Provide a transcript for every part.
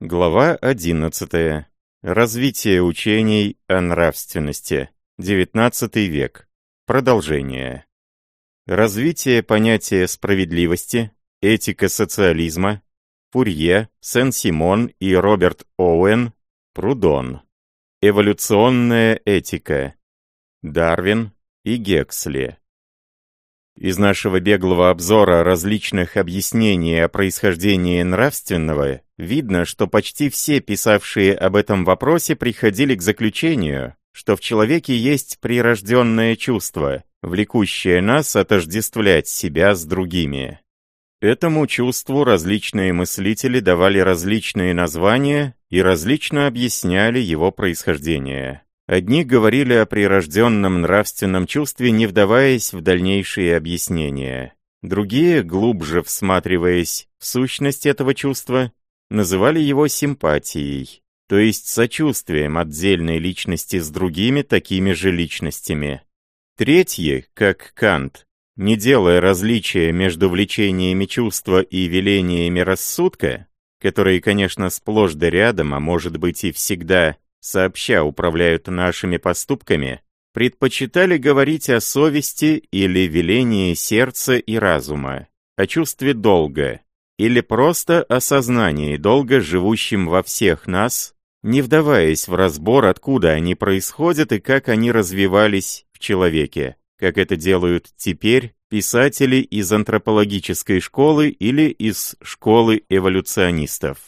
Глава 11. Развитие учений о нравственности. XIX век. Продолжение. Развитие понятия справедливости, этика социализма, Фурье, Сен-Симон и Роберт Оуэн, Прудон. Эволюционная этика. Дарвин и Гексли. Из нашего беглого обзора различных объяснений о происхождении нравственного видно, что почти все писавшие об этом вопросе приходили к заключению, что в человеке есть прирожденное чувство, влекущее нас отождествлять себя с другими. Этому чувству различные мыслители давали различные названия и различно объясняли его происхождение. Одни говорили о прирожденном нравственном чувстве, не вдаваясь в дальнейшие объяснения. Другие, глубже всматриваясь в сущность этого чувства, называли его симпатией, то есть сочувствием отдельной личности с другими такими же личностями. Третьи, как Кант, не делая различия между влечениями чувства и велениями рассудка, которые, конечно, сплошь да рядом, а может быть и всегда сообща управляют нашими поступками, предпочитали говорить о совести или велении сердца и разума, о чувстве долга, или просто о сознании долга, живущем во всех нас, не вдаваясь в разбор, откуда они происходят и как они развивались в человеке, как это делают теперь писатели из антропологической школы или из школы эволюционистов.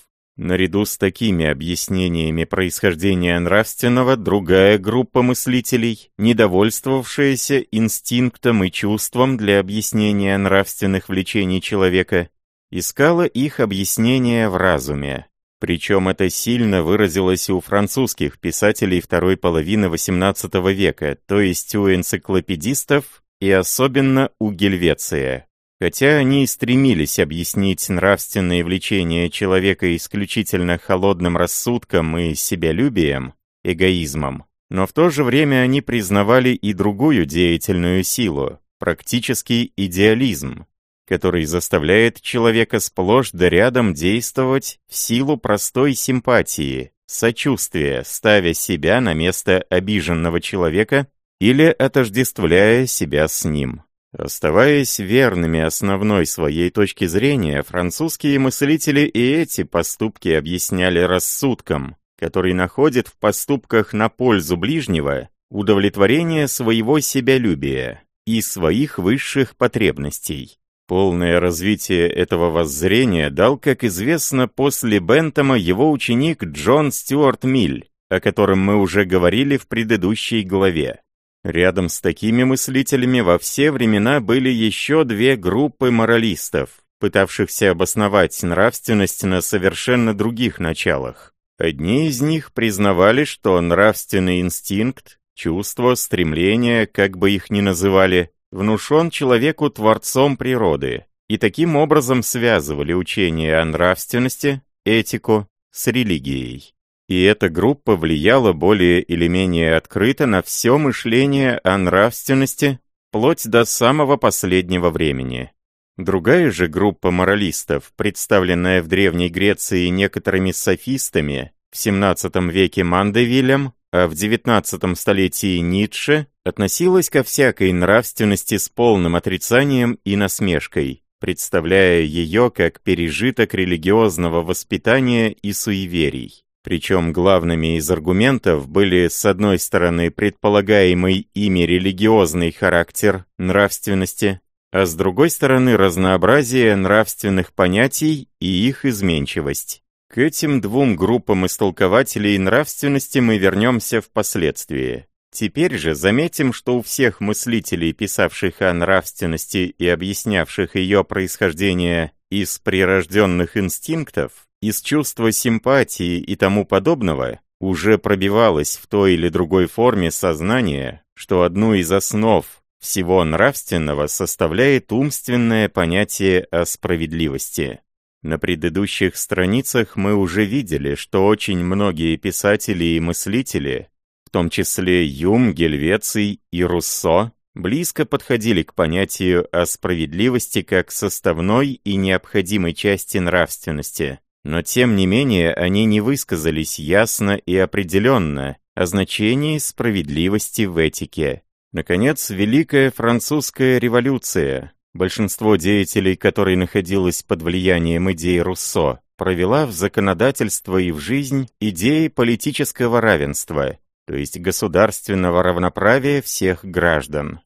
Наряду с такими объяснениями происхождения нравственного, другая группа мыслителей, недовольствовавшаяся инстинктом и чувством для объяснения нравственных влечений человека, искала их объяснение в разуме. Причем это сильно выразилось у французских писателей второй половины XVIII века, то есть у энциклопедистов и особенно у Гельвеция. Хотя они и стремились объяснить нравственные влечения человека исключительно холодным рассудком и себялюбием, эгоизмом, но в то же время они признавали и другую деятельную силу, практический идеализм, который заставляет человека сплошь да рядом действовать в силу простой симпатии, сочувствия, ставя себя на место обиженного человека или отождествляя себя с ним. Оставаясь верными основной своей точке зрения, французские мыслители и эти поступки объясняли рассудком, который находит в поступках на пользу ближнего удовлетворение своего себялюбия и своих высших потребностей. Полное развитие этого воззрения дал, как известно, после Бентома его ученик Джон Стюарт Миль, о котором мы уже говорили в предыдущей главе. Рядом с такими мыслителями во все времена были еще две группы моралистов, пытавшихся обосновать нравственность на совершенно других началах. Одни из них признавали, что нравственный инстинкт, чувство, стремление, как бы их ни называли, внушен человеку творцом природы, и таким образом связывали учение о нравственности, этику, с религией и эта группа влияла более или менее открыто на все мышление о нравственности, вплоть до самого последнего времени. Другая же группа моралистов, представленная в Древней Греции некоторыми софистами, в XVII веке Мандевилем, а в XIX столетии Ницше, относилась ко всякой нравственности с полным отрицанием и насмешкой, представляя ее как пережиток религиозного воспитания и суеверий. Причем главными из аргументов были, с одной стороны, предполагаемый ими религиозный характер нравственности, а с другой стороны, разнообразие нравственных понятий и их изменчивость. К этим двум группам истолкователей нравственности мы вернемся впоследствии. Теперь же заметим, что у всех мыслителей, писавших о нравственности и объяснявших ее происхождение из прирожденных инстинктов, из чувства симпатии и тому подобного уже пробивалось в той или другой форме сознание, что одну из основ всего нравственного составляет умственное понятие о справедливости. На предыдущих страницах мы уже видели, что очень многие писатели и мыслители, в том числе Юм, Гельвеций и Руссо, близко подходили к понятию о справедливости как составной и необходимой части нравственности, но тем не менее они не высказались ясно и определенно о значении справедливости в этике. Наконец, Великая Французская революция, большинство деятелей которой находилось под влиянием идей Руссо, провела в законодательство и в жизнь идеи политического равенства, то есть государственного равноправия всех граждан.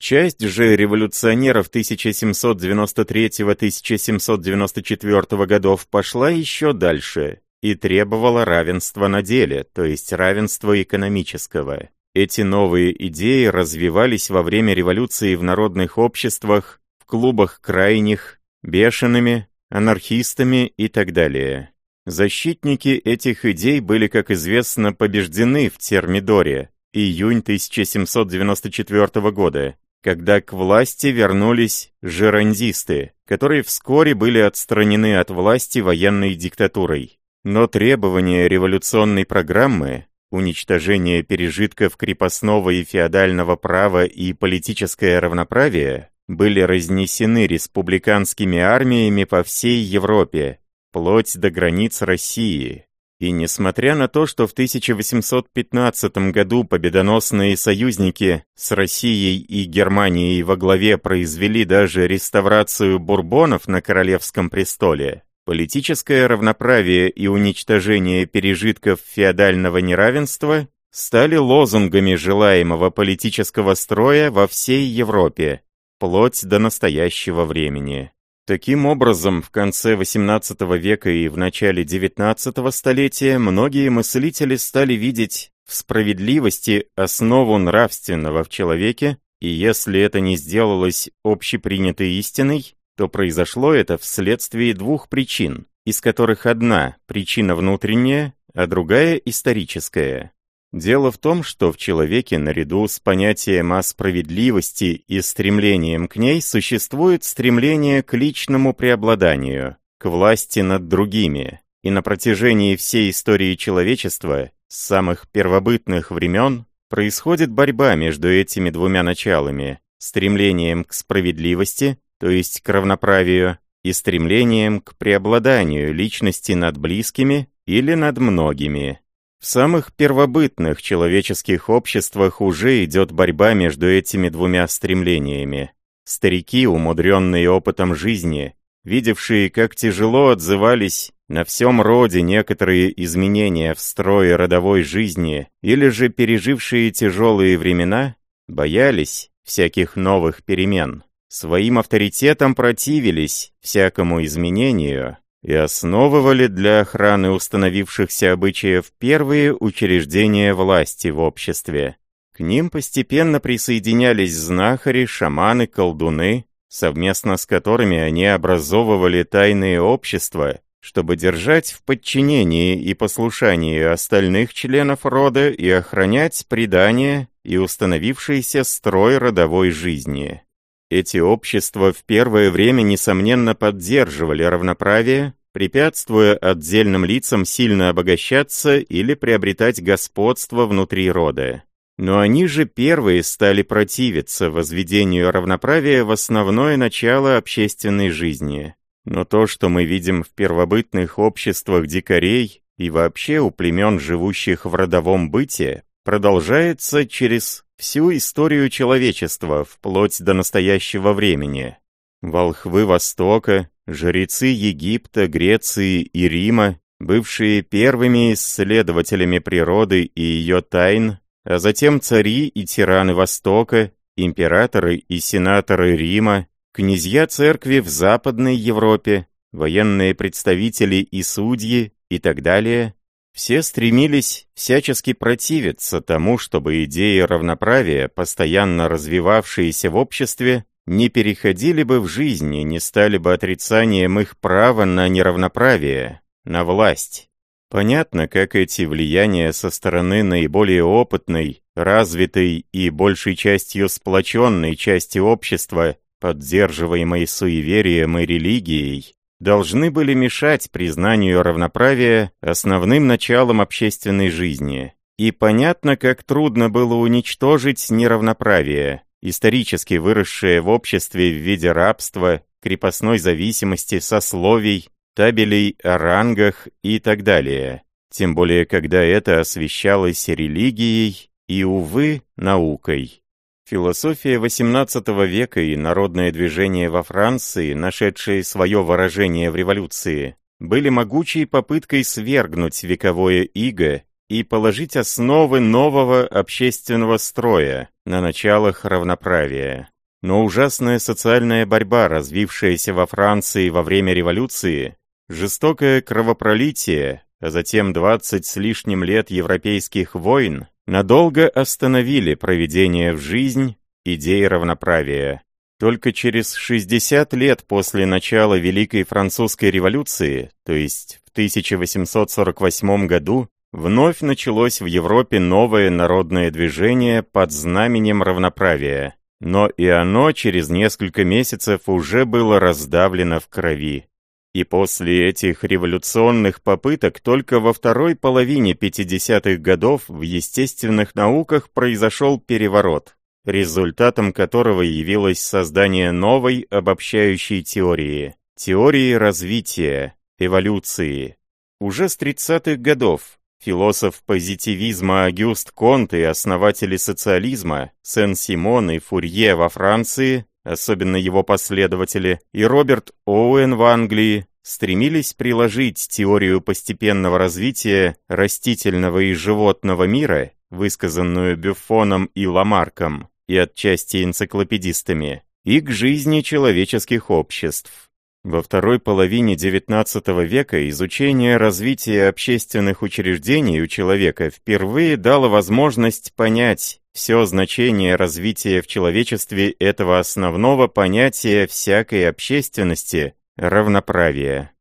Часть же революционеров 1793-1794 годов пошла еще дальше и требовала равенства на деле, то есть равенства экономического. Эти новые идеи развивались во время революции в народных обществах, в клубах крайних, бешеными, анархистами и так далее. Защитники этих идей были, как известно, побеждены в Термидоре, июнь 1794 года, когда к власти вернулись жерандисты, которые вскоре были отстранены от власти военной диктатурой. Но требования революционной программы, уничтожение пережитков крепостного и феодального права и политическое равноправие, были разнесены республиканскими армиями по всей Европе, вплоть до границ России. И несмотря на то, что в 1815 году победоносные союзники с Россией и Германией во главе произвели даже реставрацию бурбонов на королевском престоле, политическое равноправие и уничтожение пережитков феодального неравенства стали лозунгами желаемого политического строя во всей Европе, вплоть до настоящего времени. Таким образом, в конце XVIII века и в начале XIX столетия многие мыслители стали видеть в справедливости основу нравственного в человеке, и если это не сделалось общепринятой истиной, то произошло это вследствие двух причин, из которых одна – причина внутренняя, а другая – историческая. Дело в том, что в человеке наряду с понятием о справедливости и стремлением к ней существует стремление к личному преобладанию, к власти над другими. И на протяжении всей истории человечества, с самых первобытных времен, происходит борьба между этими двумя началами, стремлением к справедливости, то есть к равноправию, и стремлением к преобладанию личности над близкими или над многими. В самых первобытных человеческих обществах уже идет борьба между этими двумя стремлениями. Старики, умудренные опытом жизни, видевшие, как тяжело отзывались на всем роде некоторые изменения в строе родовой жизни, или же пережившие тяжелые времена, боялись всяких новых перемен. Своим авторитетом противились всякому изменению, и основывали для охраны установившихся обычаев первые учреждения власти в обществе. К ним постепенно присоединялись знахари, шаманы, колдуны, совместно с которыми они образовывали тайные общества, чтобы держать в подчинении и послушании остальных членов рода и охранять предания и установившийся строй родовой жизни. Эти общества в первое время, несомненно, поддерживали равноправие, препятствуя отдельным лицам сильно обогащаться или приобретать господство внутри рода. Но они же первые стали противиться возведению равноправия в основное начало общественной жизни. Но то, что мы видим в первобытных обществах дикарей и вообще у племен, живущих в родовом быте, продолжается через всю историю человечества, вплоть до настоящего времени. Волхвы Востока, жрецы Египта, Греции и Рима, бывшие первыми исследователями природы и ее тайн, а затем цари и тираны Востока, императоры и сенаторы Рима, князья церкви в Западной Европе, военные представители и судьи и так далее, все стремились всячески противиться тому, чтобы идеи равноправия, постоянно развивавшиеся в обществе, не переходили бы в жизни, не стали бы отрицанием их права на неравноправие, на власть. Понятно, как эти влияния со стороны наиболее опытной, развитой и большей частью сплоченной части общества, поддерживаемой суеверием и религией, должны были мешать признанию равноправия основным началом общественной жизни. И понятно, как трудно было уничтожить неравноправие, исторически выросшее в обществе в виде рабства, крепостной зависимости, сословий, табелей о рангах и так далее. Тем более, когда это освещалось религией и, увы, наукой. Философия XVIII века и народное движение во Франции, нашедшие свое выражение в революции, были могучей попыткой свергнуть вековое иго и положить основы нового общественного строя на началах равноправия. Но ужасная социальная борьба, развившаяся во Франции во время революции, жестокое кровопролитие, а затем 20 с лишним лет европейских войн, надолго остановили проведение в жизнь идеи равноправия. Только через 60 лет после начала Великой Французской революции, то есть в 1848 году, вновь началось в Европе новое народное движение под знаменем равноправия. Но и оно через несколько месяцев уже было раздавлено в крови. И после этих революционных попыток только во второй половине 50-х годов в естественных науках произошел переворот, результатом которого явилось создание новой обобщающей теории, теории развития, эволюции. Уже с 30-х годов философ позитивизма Агюст Конт и основатели социализма Сен-Симон и Фурье во Франции особенно его последователи, и Роберт Оуэн в Англии, стремились приложить теорию постепенного развития растительного и животного мира, высказанную Бюфоном и Ламарком, и отчасти энциклопедистами, и к жизни человеческих обществ. Во второй половине XIX века изучение развития общественных учреждений у человека впервые дало возможность понять все значение развития в человечестве этого основного понятия всякой общественности – равноправия.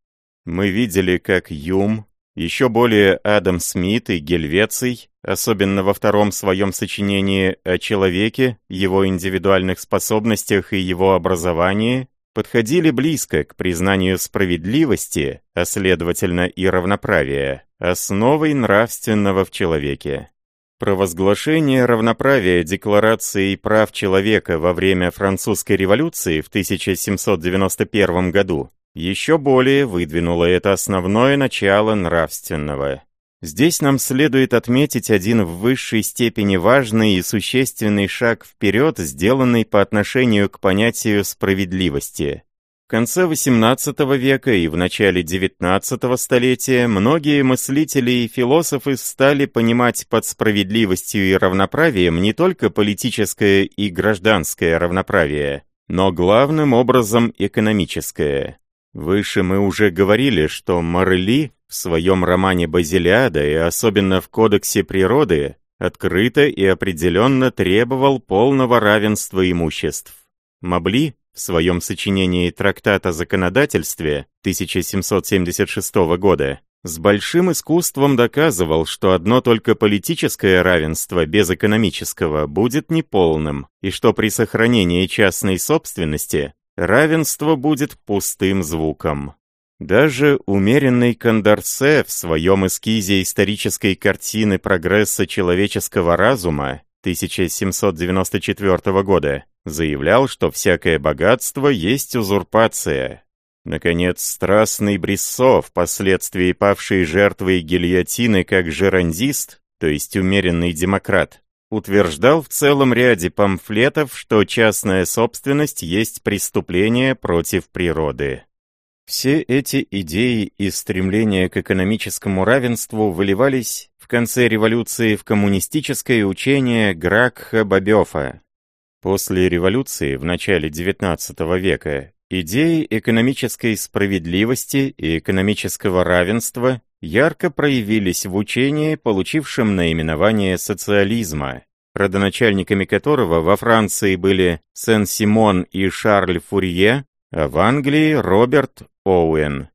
Мы видели, как Юм, еще более Адам Смит и Гельвеций, особенно во втором своем сочинении о человеке, его индивидуальных способностях и его образовании, подходили близко к признанию справедливости, а следовательно и равноправия, основой нравственного в человеке. Провозглашение равноправия Декларации прав человека во время Французской революции в 1791 году еще более выдвинуло это основное начало нравственного. Здесь нам следует отметить один в высшей степени важный и существенный шаг вперед, сделанный по отношению к понятию справедливости. В конце XVIII века и в начале XIX столетия многие мыслители и философы стали понимать под справедливостью и равноправием не только политическое и гражданское равноправие, но главным образом экономическое. Выше мы уже говорили, что Морели в своем романе «Базилиада» и особенно в «Кодексе природы» открыто и определенно требовал полного равенства имуществ. Мабли в своем сочинении «Трактат о законодательстве» 1776 года с большим искусством доказывал, что одно только политическое равенство без экономического будет неполным, и что при сохранении частной собственности равенство будет пустым звуком. Даже умеренный Кондорсе в своем эскизе исторической картины прогресса человеческого разума 1794 года заявлял, что всякое богатство есть узурпация. Наконец, страстный Бриссо, впоследствии павший жертвой гильотины как жерандист, то есть умеренный демократ, утверждал в целом ряде памфлетов, что частная собственность есть преступление против природы. Все эти идеи и стремления к экономическому равенству выливались в конце революции в коммунистическое учение Гракха Бабёфа. После революции в начале XIX века идеи экономической справедливости и экономического равенства ярко проявились в учении, получившем наименование социализма, родоначальниками которого во Франции были Сен-Симон и Шарль Фурье, а в Англии Роберт Оуэн.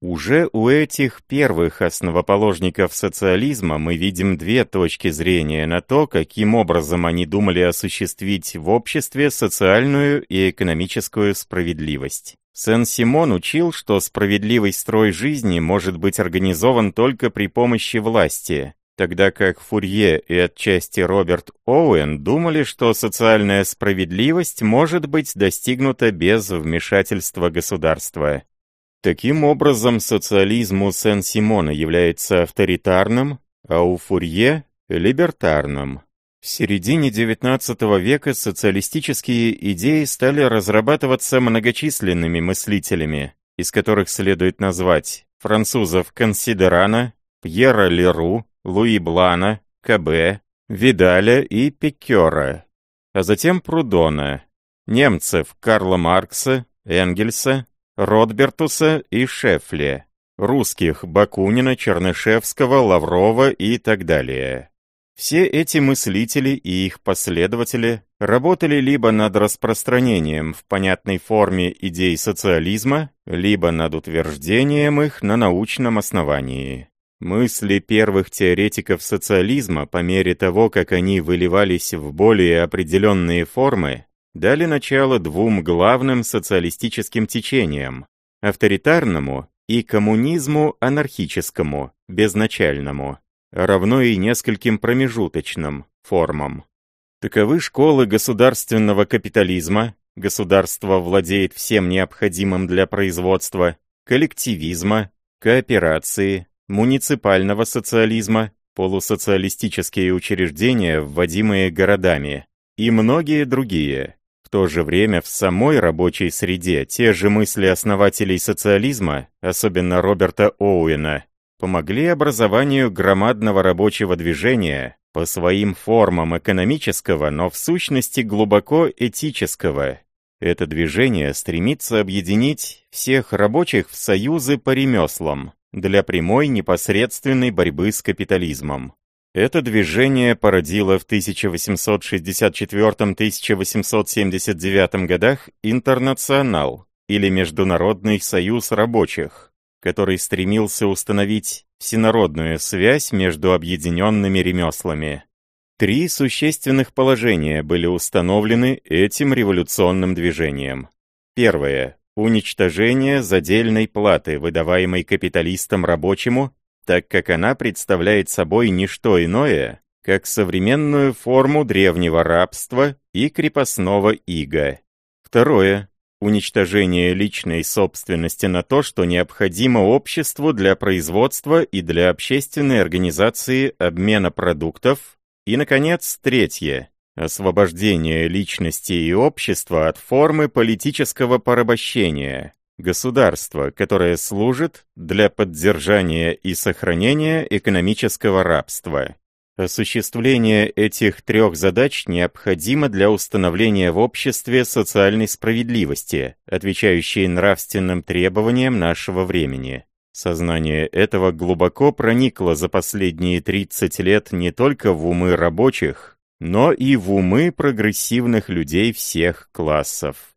Уже у этих первых основоположников социализма мы видим две точки зрения на то, каким образом они думали осуществить в обществе социальную и экономическую справедливость. Сен-Симон учил, что справедливый строй жизни может быть организован только при помощи власти, тогда как Фурье и отчасти Роберт Оуэн думали, что социальная справедливость может быть достигнута без вмешательства государства. Таким образом, социализм у Сен-Симона является авторитарным, а у Фурье – либертарным. В середине XIX века социалистические идеи стали разрабатываться многочисленными мыслителями, из которых следует назвать французов Консидерана, Пьера Леру, Луи Блана, Кабе, Видаля и Пекера, а затем Прудона, немцев Карла Маркса, Энгельса, Ротбертуса и Шефле, русских Бакунина, Чернышевского, Лаврова и так далее. Все эти мыслители и их последователи работали либо над распространением в понятной форме идей социализма, либо над утверждением их на научном основании. Мысли первых теоретиков социализма по мере того, как они выливались в более определенные формы, дали начало двум главным социалистическим течениям – авторитарному и коммунизму анархическому, безначальному равно и нескольким промежуточным формам. Таковы школы государственного капитализма, государство владеет всем необходимым для производства, коллективизма, кооперации, муниципального социализма, полусоциалистические учреждения, вводимые городами, и многие другие. В то же время в самой рабочей среде те же мысли основателей социализма, особенно Роберта Оуэна, помогли образованию громадного рабочего движения по своим формам экономического, но в сущности глубоко этического. Это движение стремится объединить всех рабочих в союзы по ремеслам для прямой непосредственной борьбы с капитализмом. Это движение породило в 1864-1879 годах Интернационал, или Международный союз рабочих, который стремился установить всенародную связь между объединенными ремеслами. Три существенных положения были установлены этим революционным движением. Первое. Уничтожение задельной платы, выдаваемой капиталистам рабочему, так как она представляет собой не что иное, как современную форму древнего рабства и крепостного ига. Второе. Уничтожение личной собственности на то, что необходимо обществу для производства и для общественной организации обмена продуктов, и, наконец, третье – освобождение личности и общества от формы политического порабощения, государства, которое служит для поддержания и сохранения экономического рабства. Осуществление этих трех задач необходимо для установления в обществе социальной справедливости, отвечающей нравственным требованиям нашего времени. Сознание этого глубоко проникло за последние 30 лет не только в умы рабочих, но и в умы прогрессивных людей всех классов.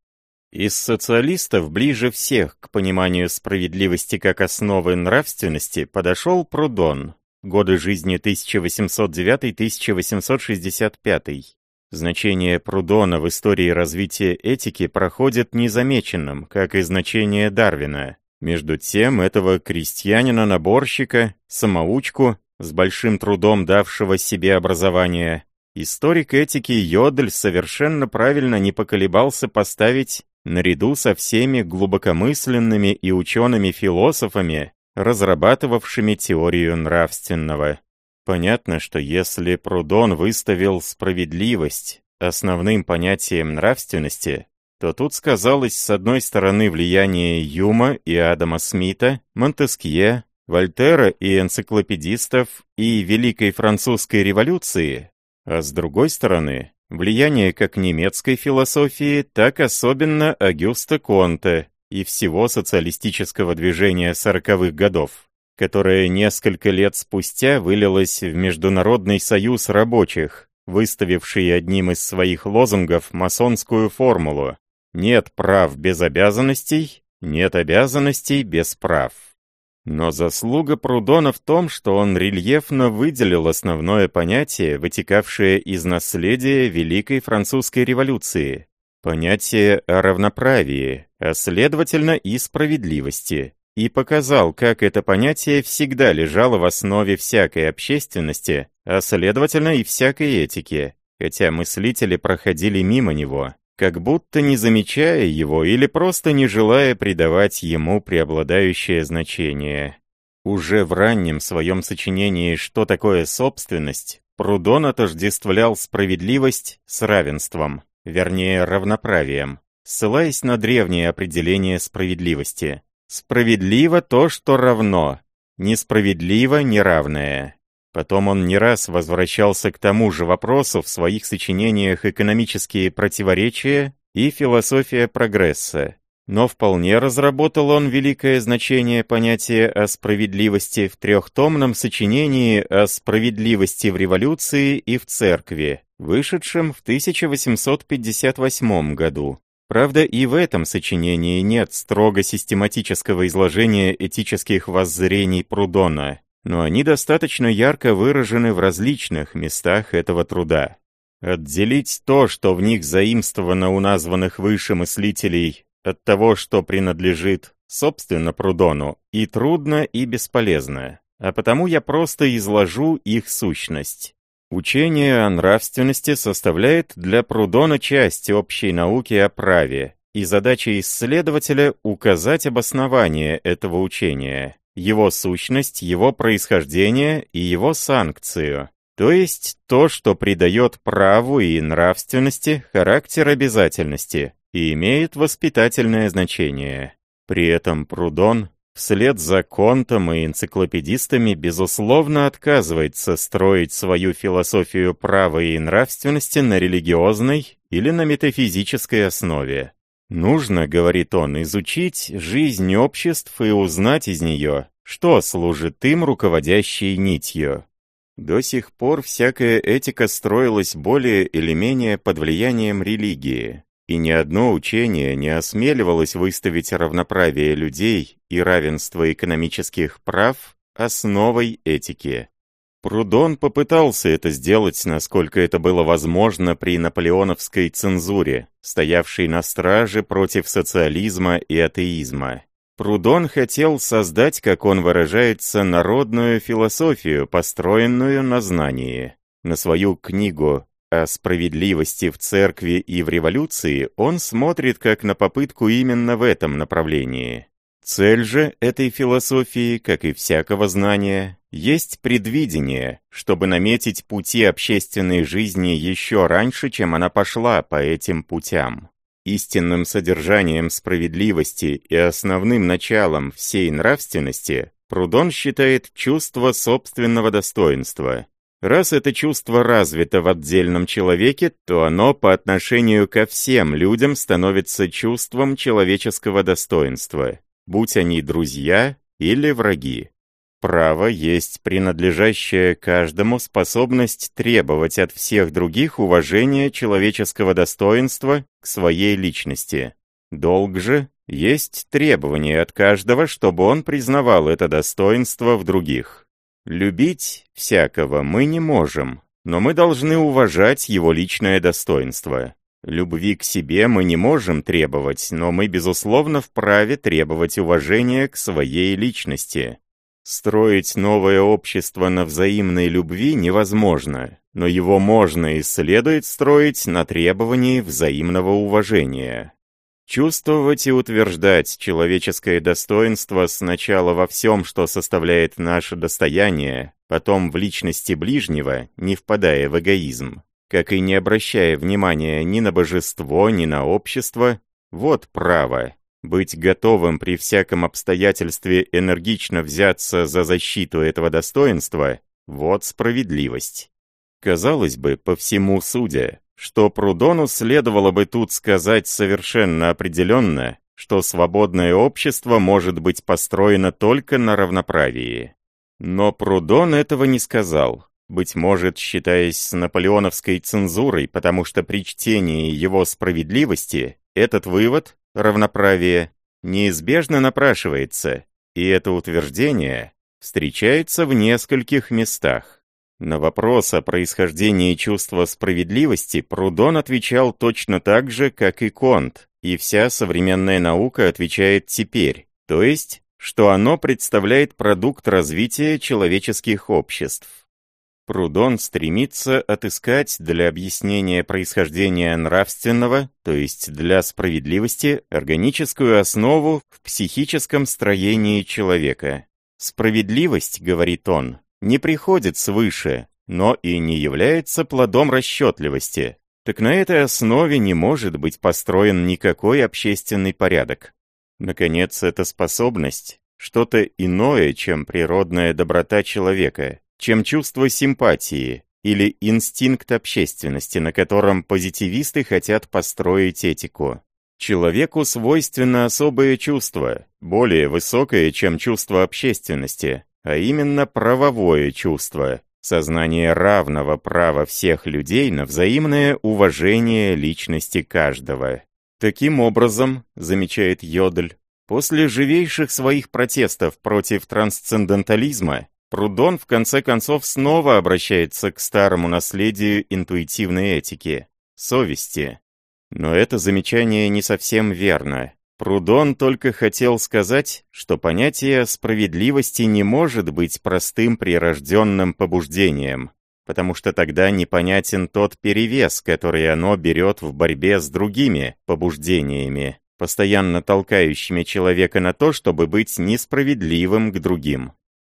Из социалистов ближе всех к пониманию справедливости как основы нравственности подошел Прудон, годы жизни 1809-1865. Значение Прудона в истории развития этики проходит незамеченным, как и значение Дарвина. Между тем, этого крестьянина-наборщика, самоучку, с большим трудом давшего себе образование, историк этики Йодль совершенно правильно не поколебался поставить наряду со всеми глубокомысленными и учеными-философами разрабатывавшими теорию нравственного. Понятно, что если Прудон выставил справедливость основным понятием нравственности, то тут сказалось с одной стороны влияние Юма и Адама Смита, Монтескье, Вольтера и энциклопедистов и Великой Французской революции, а с другой стороны влияние как немецкой философии, так особенно Агюста Конте, и всего социалистического движения сороковых годов, которое несколько лет спустя вылилось в Международный союз рабочих, выставивший одним из своих лозунгов масонскую формулу «Нет прав без обязанностей, нет обязанностей без прав». Но заслуга Прудона в том, что он рельефно выделил основное понятие, вытекавшее из наследия Великой Французской революции, понятие о равноправии, а следовательно и справедливости, и показал, как это понятие всегда лежало в основе всякой общественности, а следовательно и всякой этики, хотя мыслители проходили мимо него, как будто не замечая его или просто не желая придавать ему преобладающее значение. Уже в раннем своем сочинении «Что такое собственность» Прудон отождествлял справедливость с равенством, вернее равноправием, ссылаясь на древнее определение справедливости. Справедливо то, что равно, несправедливо неравное. Потом он не раз возвращался к тому же вопросу в своих сочинениях «Экономические противоречия» и «Философия прогресса». Но вполне разработал он великое значение понятия о справедливости в трехтомном сочинении о справедливости в революции и в церкви, вышедшем в 1858 году. Правда, и в этом сочинении нет строго систематического изложения этических воззрений Прудона, но они достаточно ярко выражены в различных местах этого труда. Отделить то, что в них заимствовано у названных выше мыслителей, от того, что принадлежит, собственно, Прудону, и трудно, и бесполезно, а потому я просто изложу их сущность. Учение о нравственности составляет для Прудона часть общей науки о праве, и задача исследователя — указать обоснование этого учения, его сущность, его происхождение и его санкцию, то есть то, что придает праву и нравственности характер обязательности и имеет воспитательное значение. При этом Прудон вслед за Контом и энциклопедистами, безусловно, отказывается строить свою философию права и нравственности на религиозной или на метафизической основе. Нужно, говорит он, изучить жизнь обществ и узнать из нее, что служит им руководящей нитью. До сих пор всякая этика строилась более или менее под влиянием религии и ни одно учение не осмеливалось выставить равноправие людей и равенство экономических прав основой этики. Прудон попытался это сделать, насколько это было возможно при наполеоновской цензуре, стоявшей на страже против социализма и атеизма. Прудон хотел создать, как он выражается, народную философию, построенную на знании. На свою книгу о справедливости в церкви и в революции он смотрит как на попытку именно в этом направлении. Цель же этой философии, как и всякого знания, есть предвидение, чтобы наметить пути общественной жизни еще раньше, чем она пошла по этим путям. Истинным содержанием справедливости и основным началом всей нравственности Прудон считает чувство собственного достоинства, Раз это чувство развито в отдельном человеке, то оно по отношению ко всем людям становится чувством человеческого достоинства, будь они друзья или враги. Право есть принадлежащая каждому способность требовать от всех других уважения человеческого достоинства к своей личности. Долг же есть требование от каждого, чтобы он признавал это достоинство в других. Любить всякого мы не можем, но мы должны уважать его личное достоинство. Любви к себе мы не можем требовать, но мы, безусловно, вправе требовать уважения к своей личности. Строить новое общество на взаимной любви невозможно, но его можно и следует строить на требовании взаимного уважения. Чувствовать и утверждать человеческое достоинство сначала во всем, что составляет наше достояние, потом в личности ближнего, не впадая в эгоизм, как и не обращая внимания ни на божество, ни на общество, вот право. Быть готовым при всяком обстоятельстве энергично взяться за защиту этого достоинства – вот справедливость. Казалось бы, по всему судя, что Прудону следовало бы тут сказать совершенно определенно, что свободное общество может быть построено только на равноправии. Но Прудон этого не сказал, быть может, считаясь с наполеоновской цензурой, потому что при чтении его справедливости этот вывод, равноправие, неизбежно напрашивается, и это утверждение встречается в нескольких местах. На вопрос о происхождении чувства справедливости Прудон отвечал точно так же, как и Конт, и вся современная наука отвечает теперь, то есть, что оно представляет продукт развития человеческих обществ. Прудон стремится отыскать для объяснения происхождения нравственного, то есть для справедливости, органическую основу в психическом строении человека. Справедливость, говорит он, не приходит свыше, но и не является плодом расчетливости. Так на этой основе не может быть построен никакой общественный порядок. Наконец, эта способность – что-то иное, чем природная доброта человека, чем чувство симпатии или инстинкт общественности, на котором позитивисты хотят построить этику. Человеку свойственно особое чувство, более высокое, чем чувство общественности, а именно правовое чувство, сознание равного права всех людей на взаимное уважение личности каждого. Таким образом, замечает Йодль, после живейших своих протестов против трансцендентализма, Прудон в конце концов снова обращается к старому наследию интуитивной этики – совести. Но это замечание не совсем верно. Прудон только хотел сказать, что понятие справедливости не может быть простым прирожденным побуждением, потому что тогда непонятен тот перевес, который оно берет в борьбе с другими побуждениями, постоянно толкающими человека на то, чтобы быть несправедливым к другим.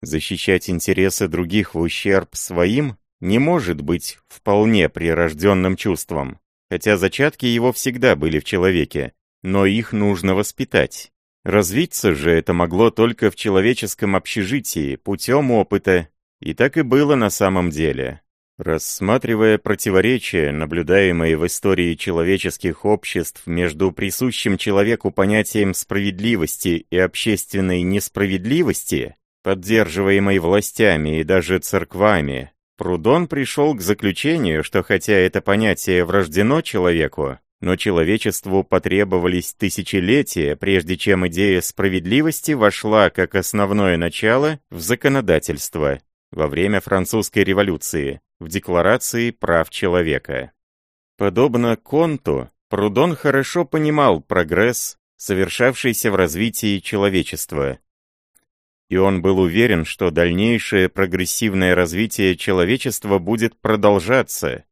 Защищать интересы других в ущерб своим не может быть вполне прирожденным чувством, хотя зачатки его всегда были в человеке, но их нужно воспитать. Развиться же это могло только в человеческом общежитии, путем опыта, и так и было на самом деле. Рассматривая противоречия, наблюдаемые в истории человеческих обществ между присущим человеку понятием справедливости и общественной несправедливости, поддерживаемой властями и даже церквами, Прудон пришел к заключению, что хотя это понятие врождено человеку, но человечеству потребовались тысячелетия, прежде чем идея справедливости вошла как основное начало в законодательство во время французской революции, в Декларации прав человека. Подобно Конту, Прудон хорошо понимал прогресс, совершавшийся в развитии человечества, и он был уверен, что дальнейшее прогрессивное развитие человечества будет продолжаться,